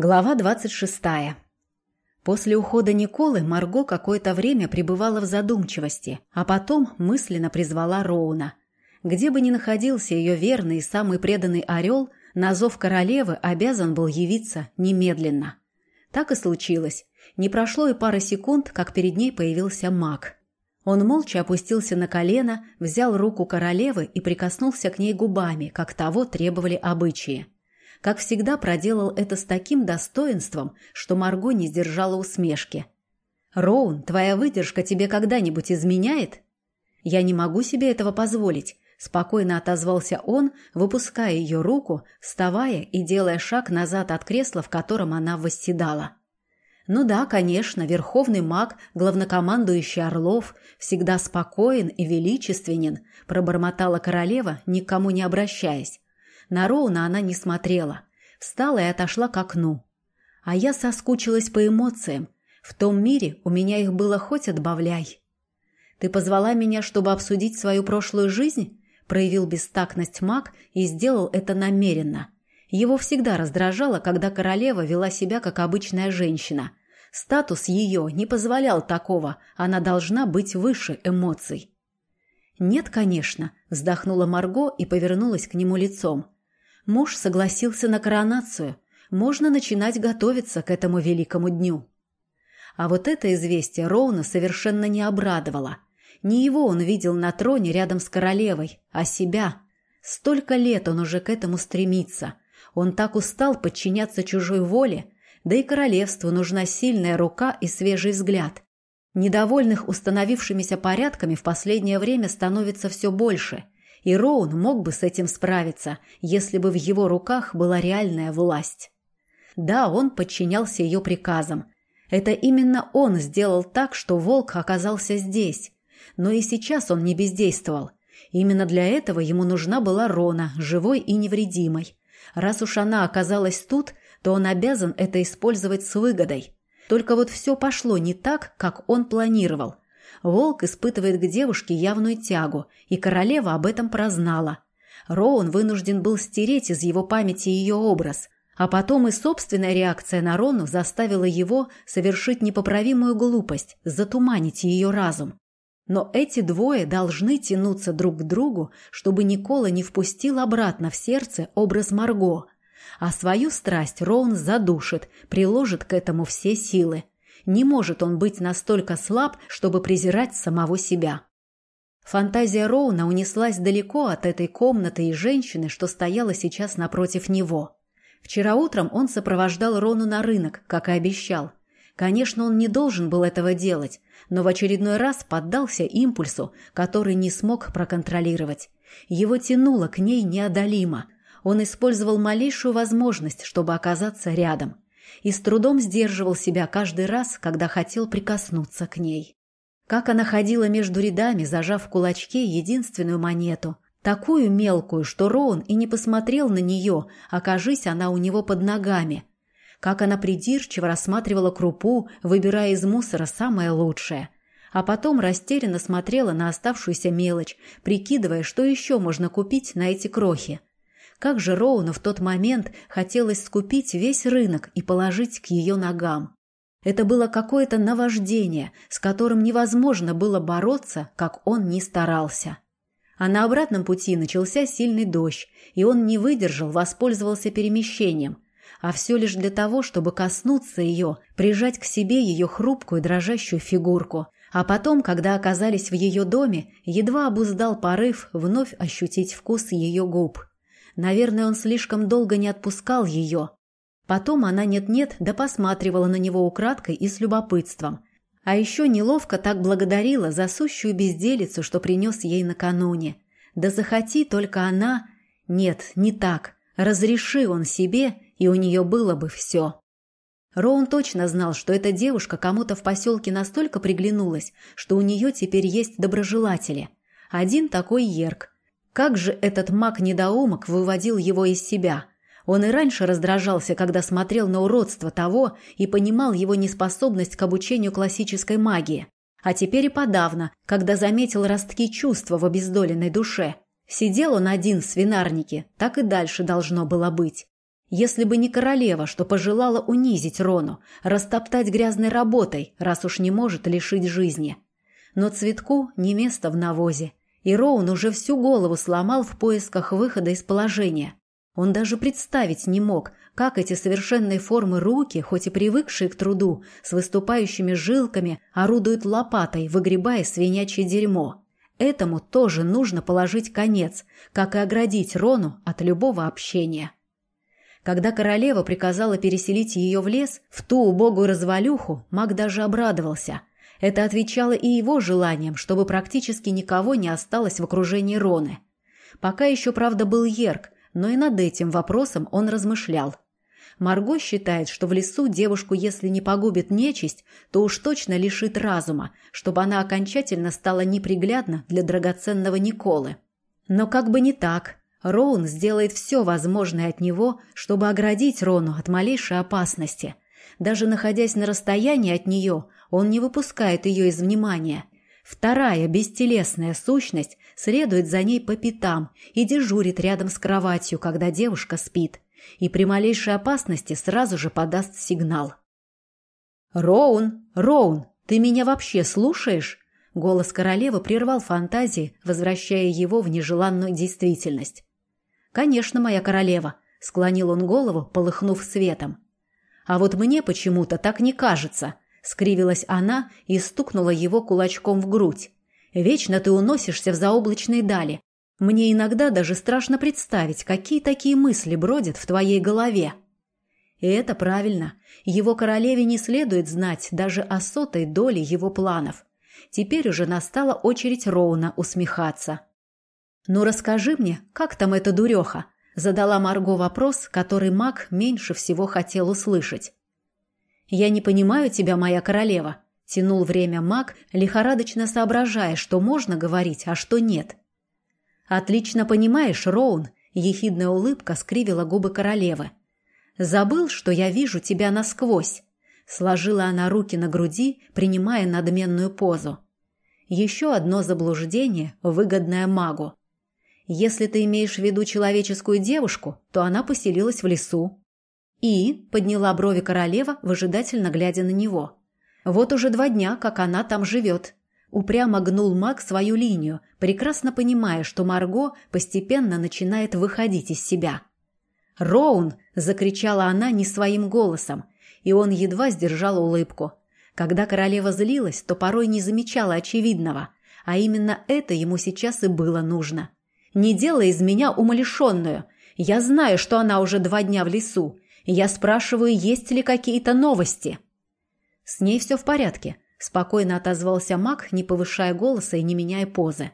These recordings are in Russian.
Глава 26. После ухода Николы Марго какое-то время пребывала в задумчивости, а потом мысленно призвала Роуна. Где бы ни находился ее верный и самый преданный орел, на зов королевы обязан был явиться немедленно. Так и случилось. Не прошло и пары секунд, как перед ней появился маг. Он молча опустился на колено, взял руку королевы и прикоснулся к ней губами, как того требовали обычаи как всегда проделал это с таким достоинством, что Марго не сдержала усмешки. «Роун, твоя выдержка тебе когда-нибудь изменяет?» «Я не могу себе этого позволить», – спокойно отозвался он, выпуская ее руку, вставая и делая шаг назад от кресла, в котором она восседала. «Ну да, конечно, верховный маг, главнокомандующий Орлов, всегда спокоен и величественен», – пробормотала королева, никому не обращаясь. На Роуна она не смотрела. Встала и отошла к окну. А я соскучилась по эмоциям. В том мире у меня их было хоть отбавляй. «Ты позвала меня, чтобы обсудить свою прошлую жизнь?» проявил бестактность маг и сделал это намеренно. Его всегда раздражало, когда королева вела себя как обычная женщина. Статус ее не позволял такого, она должна быть выше эмоций. «Нет, конечно», – вздохнула Марго и повернулась к нему лицом. Муж согласился на коронацию. Можно начинать готовиться к этому великому дню. А вот это известие Роуна совершенно не обрадовало. Не его он видел на троне рядом с королевой, а себя. Столько лет он уже к этому стремится. Он так устал подчиняться чужой воле, да и королевству нужна сильная рука и свежий взгляд. Недовольных установившимися порядками в последнее время становится все больше – и Роун мог бы с этим справиться, если бы в его руках была реальная власть. Да, он подчинялся ее приказам. Это именно он сделал так, что волк оказался здесь. Но и сейчас он не бездействовал. Именно для этого ему нужна была Рона, живой и невредимой. Раз уж она оказалась тут, то он обязан это использовать с выгодой. Только вот все пошло не так, как он планировал – Волк испытывает к девушке явную тягу, и королева об этом прознала. Роун вынужден был стереть из его памяти ее образ, а потом и собственная реакция на Рону заставила его совершить непоправимую глупость, затуманить ее разум. Но эти двое должны тянуться друг к другу, чтобы Никола не впустил обратно в сердце образ Марго, а свою страсть Роун задушит, приложит к этому все силы. Не может он быть настолько слаб, чтобы презирать самого себя. Фантазия Роуна унеслась далеко от этой комнаты и женщины, что стояла сейчас напротив него. Вчера утром он сопровождал Рону на рынок, как и обещал. Конечно, он не должен был этого делать, но в очередной раз поддался импульсу, который не смог проконтролировать. Его тянуло к ней неодолимо. Он использовал малейшую возможность, чтобы оказаться рядом и с трудом сдерживал себя каждый раз, когда хотел прикоснуться к ней. Как она ходила между рядами, зажав в кулачке единственную монету, такую мелкую, что Роун и не посмотрел на нее, окажись она у него под ногами. Как она придирчиво рассматривала крупу, выбирая из мусора самое лучшее. А потом растерянно смотрела на оставшуюся мелочь, прикидывая, что еще можно купить на эти крохи – как же Роуну в тот момент хотелось скупить весь рынок и положить к ее ногам. Это было какое-то наваждение, с которым невозможно было бороться, как он ни старался. А на обратном пути начался сильный дождь, и он не выдержал, воспользовался перемещением, а все лишь для того, чтобы коснуться ее, прижать к себе ее хрупкую дрожащую фигурку, а потом, когда оказались в ее доме, едва обуздал порыв вновь ощутить вкус ее губ. Наверное, он слишком долго не отпускал ее. Потом она нет-нет да посматривала на него украдкой и с любопытством. А еще неловко так благодарила за сущую безделицу, что принес ей накануне. Да захоти только она... Нет, не так. Разреши он себе, и у нее было бы все. Роун точно знал, что эта девушка кому-то в поселке настолько приглянулась, что у нее теперь есть доброжелатели. Один такой Ерк – как же этот маг-недоумок выводил его из себя? Он и раньше раздражался, когда смотрел на уродство того и понимал его неспособность к обучению классической магии. А теперь и подавно, когда заметил ростки чувства в обездоленной душе. Сидел он один в свинарнике, так и дальше должно было быть. Если бы не королева, что пожелала унизить Рону, растоптать грязной работой, раз уж не может лишить жизни. Но цветку не место в навозе, и Роун уже всю голову сломал в поисках выхода из положения. Он даже представить не мог, как эти совершенные формы руки, хоть и привыкшие к труду, с выступающими жилками, орудуют лопатой, выгребая свинячье дерьмо. Этому тоже нужно положить конец, как и оградить Рону от любого общения. Когда королева приказала переселить ее в лес, в ту убогую развалюху, маг даже обрадовался. Это отвечало и его желаниям, чтобы практически никого не осталось в окружении Роны. Пока еще, правда, был Ерк, но и над этим вопросом он размышлял. Марго считает, что в лесу девушку, если не погубит нечисть, то уж точно лишит разума, чтобы она окончательно стала неприглядна для драгоценного Николы. Но как бы не так. Роун сделает все возможное от него, чтобы оградить Рону от малейшей опасности. Даже находясь на расстоянии от нее, он не выпускает ее из внимания. Вторая бестелесная сущность следует за ней по пятам и дежурит рядом с кроватью, когда девушка спит и при малейшей опасности сразу же подаст сигнал. «Роун! Роун! Ты меня вообще слушаешь?» Голос королевы прервал фантазии, возвращая его в нежеланную действительность. «Конечно, моя королева», — склонил он голову, полыхнув светом. «А вот мне почему-то так не кажется», — скривилась она и стукнула его кулачком в грудь. «Вечно ты уносишься в заоблачные дали, мне иногда даже страшно представить, какие такие мысли бродят в твоей голове. И это правильно. Его королеве не следует знать даже о сотой доле его планов. Теперь уже настала очередь Роуна усмехаться. «Ну расскажи мне, как там эта дуреха?» Задала Марго вопрос, который маг меньше всего хотел услышать. «Я не понимаю тебя, моя королева», – тянул время маг, лихорадочно соображая, что можно говорить, а что нет – «Отлично понимаешь, Роун», — ехидная улыбка скривила губы королевы. «Забыл, что я вижу тебя насквозь?» Сложила она руки на груди, принимая надменную позу. Еще одно заблуждение, выгодное магу. Если ты имеешь в виду человеческую девушку, то она поселилась в лесу. И подняла брови королева, выжидательно глядя на него. Вот уже два дня, как она там живет. Упрямо гнул маг свою линию, прекрасно понимая, что Марго постепенно начинает выходить из себя. «Роун!» – закричала она не своим голосом, и он едва сдержал улыбку. Когда королева злилась, то порой не замечала очевидного, а именно это ему сейчас и было нужно. «Не делай из меня умалишенную. Я знаю, что она уже два дня в лесу. Я спрашиваю, есть ли какие-то новости?» «С ней все в порядке», Спокойно отозвался маг, не повышая голоса и не меняя позы.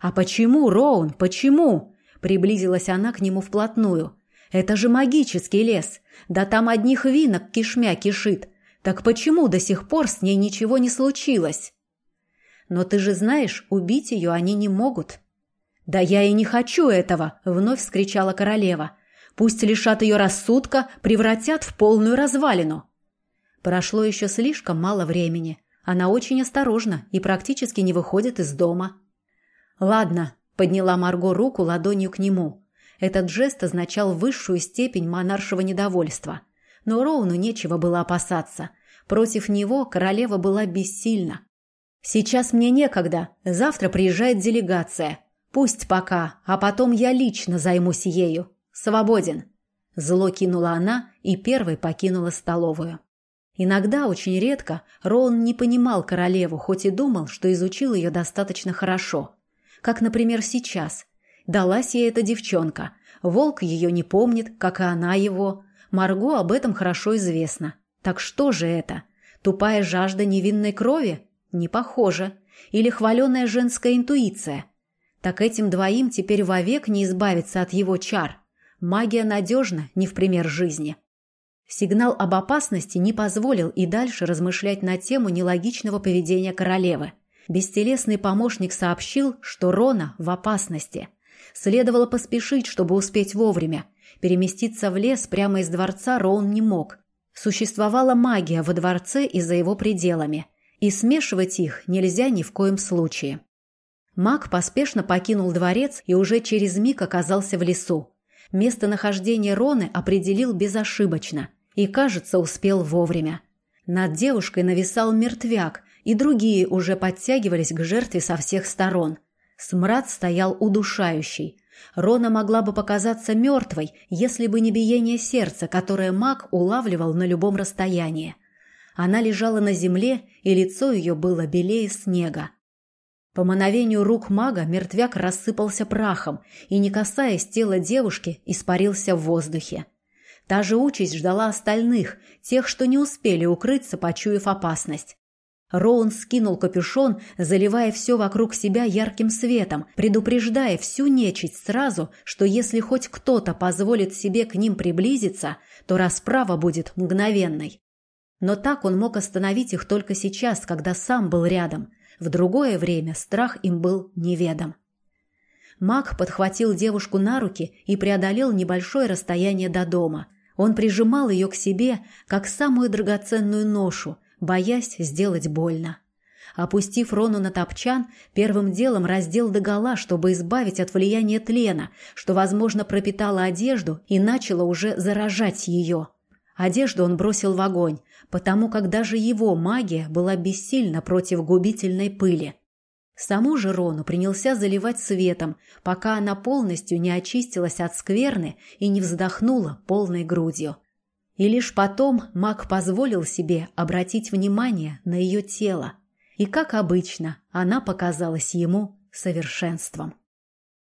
«А почему, Роун, почему?» Приблизилась она к нему вплотную. «Это же магический лес. Да там одних винок кишмя кишит. Так почему до сих пор с ней ничего не случилось?» «Но ты же знаешь, убить ее они не могут». «Да я и не хочу этого!» – вновь вскричала королева. «Пусть лишат ее рассудка, превратят в полную развалину». Прошло еще слишком мало времени. Она очень осторожна и практически не выходит из дома. «Ладно», – подняла Марго руку ладонью к нему. Этот жест означал высшую степень монаршего недовольства. Но Роуну нечего было опасаться. Против него королева была бессильна. «Сейчас мне некогда. Завтра приезжает делегация. Пусть пока, а потом я лично займусь ею. Свободен». Зло кинула она и первой покинула столовую. Иногда, очень редко, Роун не понимал королеву, хоть и думал, что изучил ее достаточно хорошо. Как, например, сейчас. Далась ей эта девчонка. Волк ее не помнит, как и она его. Марго об этом хорошо известно. Так что же это? Тупая жажда невинной крови? Не похоже. Или хваленая женская интуиция? Так этим двоим теперь вовек не избавиться от его чар. Магия надежна, не в пример жизни. Сигнал об опасности не позволил и дальше размышлять на тему нелогичного поведения королевы. Бестелесный помощник сообщил, что Рона в опасности. Следовало поспешить, чтобы успеть вовремя. Переместиться в лес прямо из дворца Роун не мог. Существовала магия во дворце и за его пределами. И смешивать их нельзя ни в коем случае. Маг поспешно покинул дворец и уже через миг оказался в лесу. Местонахождение Роны определил безошибочно и, кажется, успел вовремя. Над девушкой нависал мертвяк, и другие уже подтягивались к жертве со всех сторон. Смрад стоял удушающий. Рона могла бы показаться мертвой, если бы не биение сердца, которое маг улавливал на любом расстоянии. Она лежала на земле, и лицо ее было белее снега. По мановению рук мага мертвяк рассыпался прахом и, не касаясь тела девушки, испарился в воздухе. Та же участь ждала остальных, тех, что не успели укрыться, почуяв опасность. Роун скинул капюшон, заливая все вокруг себя ярким светом, предупреждая всю нечисть сразу, что если хоть кто-то позволит себе к ним приблизиться, то расправа будет мгновенной. Но так он мог остановить их только сейчас, когда сам был рядом, в другое время страх им был неведом. Маг подхватил девушку на руки и преодолел небольшое расстояние до дома. Он прижимал ее к себе, как самую драгоценную ношу, боясь сделать больно. Опустив Рону на топчан, первым делом раздел догола, чтобы избавить от влияния тлена, что, возможно, пропитало одежду и начало уже заражать ее. Одежду он бросил в огонь, потому как даже его магия была бессильна против губительной пыли. Саму же Рону принялся заливать светом, пока она полностью не очистилась от скверны и не вздохнула полной грудью. И лишь потом маг позволил себе обратить внимание на ее тело. И, как обычно, она показалась ему совершенством.